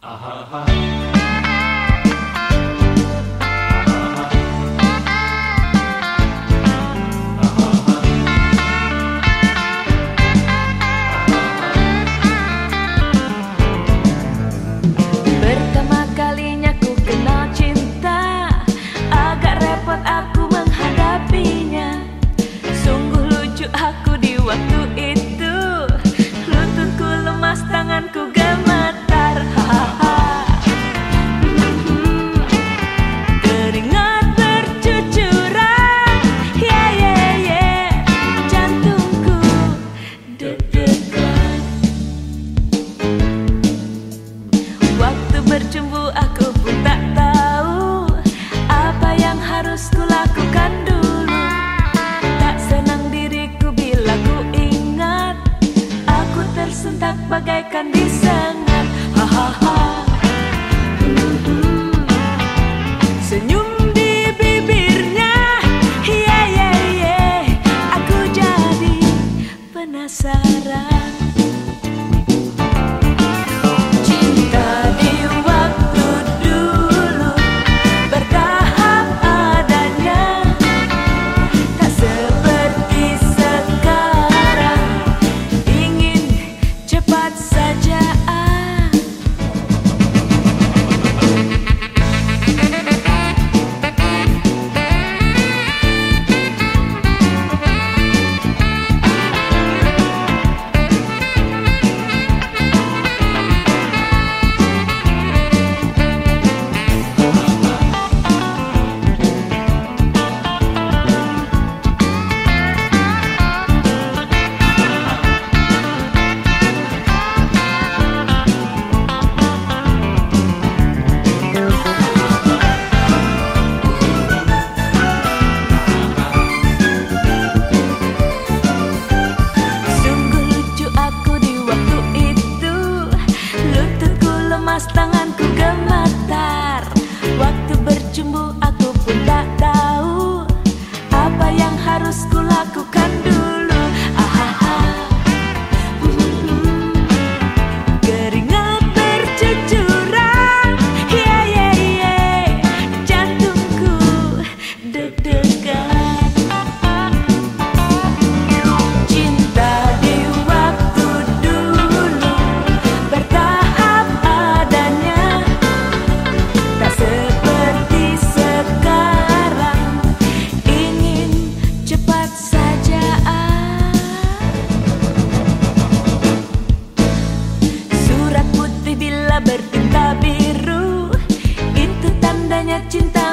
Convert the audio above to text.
Uh-huh. Cemburu aku pun tak tahu apa yang harus kulakukan dulu tak senang diriku bila ku ingat aku tersentak bagaikan diseng. lepas tanganku kembali. bertinta biru. Itu tandanya cinta